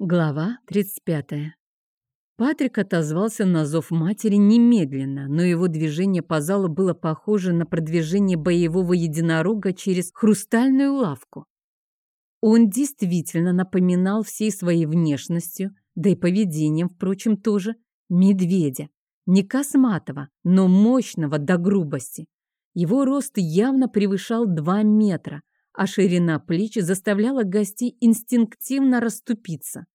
Глава 35. Патрик отозвался на зов матери немедленно, но его движение по залу было похоже на продвижение боевого единорога через хрустальную лавку. Он действительно напоминал всей своей внешностью, да и поведением, впрочем, тоже, медведя. Не косматого, но мощного до грубости. Его рост явно превышал 2 метра, а ширина плеч заставляла гостей инстинктивно расступиться.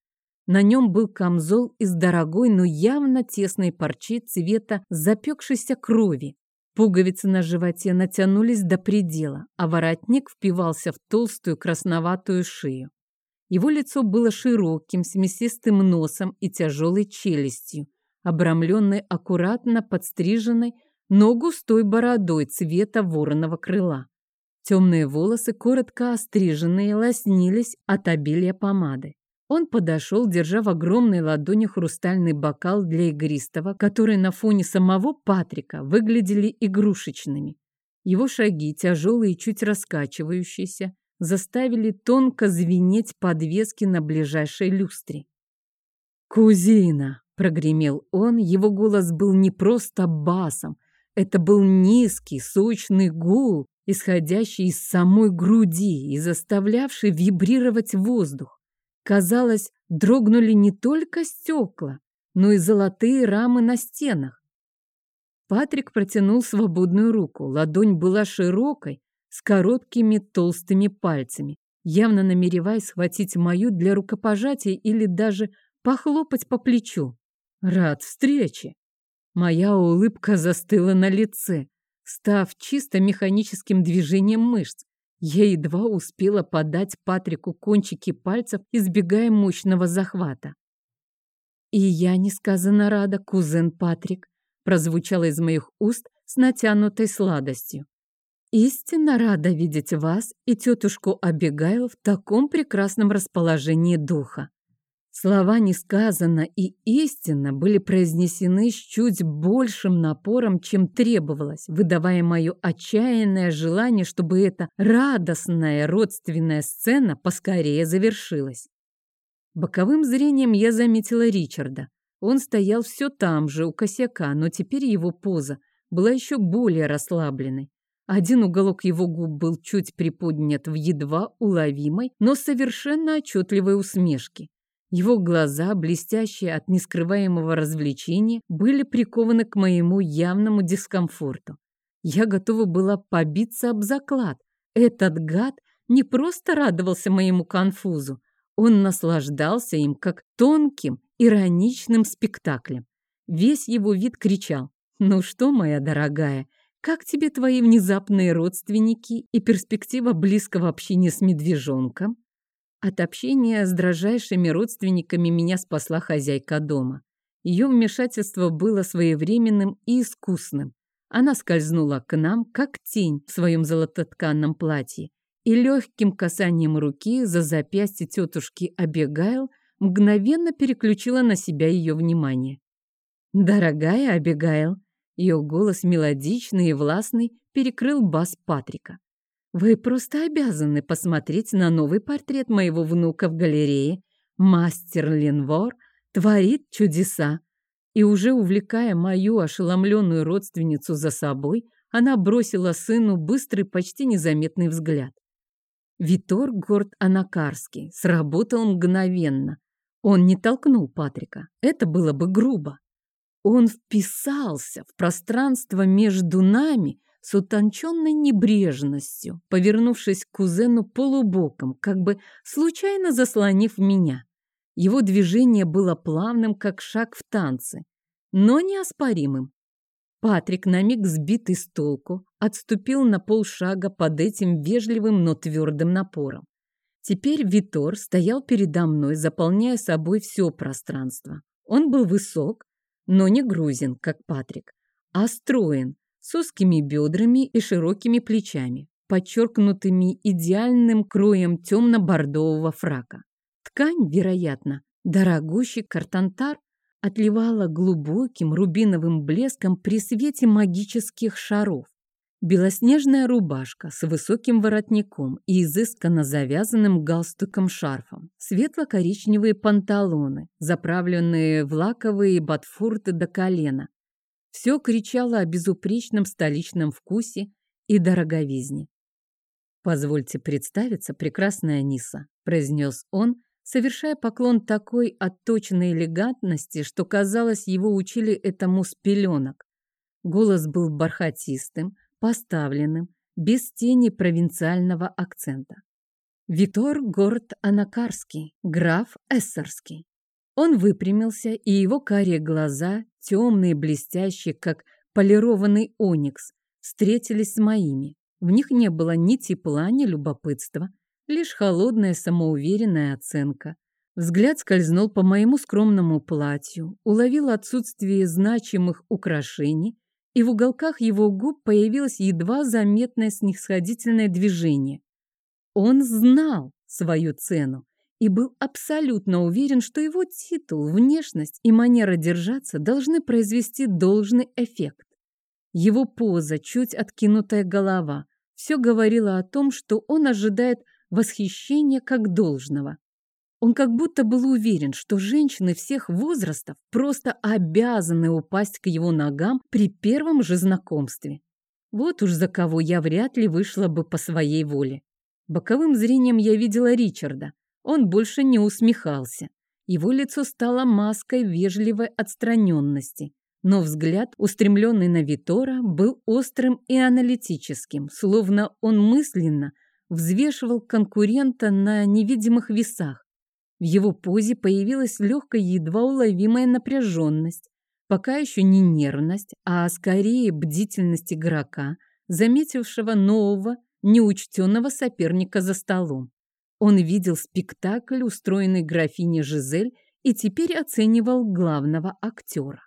На нем был камзол из дорогой, но явно тесной парчи цвета запекшейся крови. Пуговицы на животе натянулись до предела, а воротник впивался в толстую красноватую шею. Его лицо было широким, с мясистым носом и тяжелой челюстью, обрамленной аккуратно подстриженной, но густой бородой цвета вороного крыла. Темные волосы, коротко остриженные, лоснились от обилия помады. Он подошел, держа в огромной ладони хрустальный бокал для игристого, который на фоне самого Патрика выглядели игрушечными. Его шаги, тяжелые и чуть раскачивающиеся, заставили тонко звенеть подвески на ближайшей люстре. «Кузина!» — прогремел он, его голос был не просто басом, это был низкий, сочный гул, исходящий из самой груди и заставлявший вибрировать воздух. Казалось, дрогнули не только стекла, но и золотые рамы на стенах. Патрик протянул свободную руку. Ладонь была широкой, с короткими толстыми пальцами, явно намереваясь схватить мою для рукопожатия или даже похлопать по плечу. Рад встрече. Моя улыбка застыла на лице став чисто механическим движением мышц. Я едва успела подать Патрику кончики пальцев, избегая мощного захвата. «И я несказанно рада, кузен Патрик», прозвучало из моих уст с натянутой сладостью. «Истинно рада видеть вас и тетушку Абигайл в таком прекрасном расположении духа. Слова несказанно и истинно были произнесены с чуть большим напором, чем требовалось, выдавая мое отчаянное желание, чтобы эта радостная родственная сцена поскорее завершилась. Боковым зрением я заметила Ричарда. Он стоял все там же, у косяка, но теперь его поза была еще более расслабленной. Один уголок его губ был чуть приподнят в едва уловимой, но совершенно отчетливой усмешке. Его глаза, блестящие от нескрываемого развлечения, были прикованы к моему явному дискомфорту. Я готова была побиться об заклад. Этот гад не просто радовался моему конфузу, он наслаждался им как тонким, ироничным спектаклем. Весь его вид кричал «Ну что, моя дорогая, как тебе твои внезапные родственники и перспектива близкого общения с медвежонком?» От общения с дрожайшими родственниками меня спасла хозяйка дома. Ее вмешательство было своевременным и искусным. Она скользнула к нам, как тень в своем золототканном платье, и легким касанием руки за запястье тетушки Абегайл мгновенно переключила на себя ее внимание. «Дорогая Абегайл!» Ее голос мелодичный и властный перекрыл бас Патрика. Вы просто обязаны посмотреть на новый портрет моего внука в галерее. Мастер Ленвор творит чудеса. И уже увлекая мою ошеломленную родственницу за собой, она бросила сыну быстрый, почти незаметный взгляд. Витор Горд Анакарский сработал мгновенно. Он не толкнул Патрика. Это было бы грубо. Он вписался в пространство между нами с утонченной небрежностью, повернувшись к кузену полубоком, как бы случайно заслонив меня. Его движение было плавным, как шаг в танце, но неоспоримым. Патрик, на миг сбитый с толку, отступил на полшага под этим вежливым, но твердым напором. Теперь Витор стоял передо мной, заполняя собой все пространство. Он был высок, но не грузин, как Патрик, а строен, с узкими бедрами и широкими плечами, подчеркнутыми идеальным кроем темно-бордового фрака. Ткань, вероятно, дорогущий картантар, отливала глубоким рубиновым блеском при свете магических шаров. Белоснежная рубашка с высоким воротником и изысканно завязанным галстуком-шарфом, светло-коричневые панталоны, заправленные в лаковые ботфорты до колена. Все кричало о безупречном столичном вкусе и дороговизне. «Позвольте представиться, прекрасная Ниса», — произнес он, совершая поклон такой отточенной элегантности, что, казалось, его учили этому с пеленок. Голос был бархатистым, поставленным, без тени провинциального акцента. Витор Горд Анакарский, граф Эссерский. Он выпрямился, и его карие глаза, темные, блестящие, как полированный оникс, встретились с моими. В них не было ни тепла, ни любопытства, лишь холодная самоуверенная оценка. Взгляд скользнул по моему скромному платью, уловил отсутствие значимых украшений и в уголках его губ появилось едва заметное снисходительное движение. Он знал свою цену и был абсолютно уверен, что его титул, внешность и манера держаться должны произвести должный эффект. Его поза, чуть откинутая голова, все говорило о том, что он ожидает восхищения как должного. Он как будто был уверен, что женщины всех возрастов просто обязаны упасть к его ногам при первом же знакомстве. Вот уж за кого я вряд ли вышла бы по своей воле. Боковым зрением я видела Ричарда. Он больше не усмехался. Его лицо стало маской вежливой отстраненности. Но взгляд, устремленный на Витора, был острым и аналитическим, словно он мысленно взвешивал конкурента на невидимых весах в его позе появилась легкая, едва уловимая напряженность, пока еще не нервность, а скорее бдительность игрока, заметившего нового, неучтенного соперника за столом. Он видел спектакль, устроенный графиней Жизель, и теперь оценивал главного актера.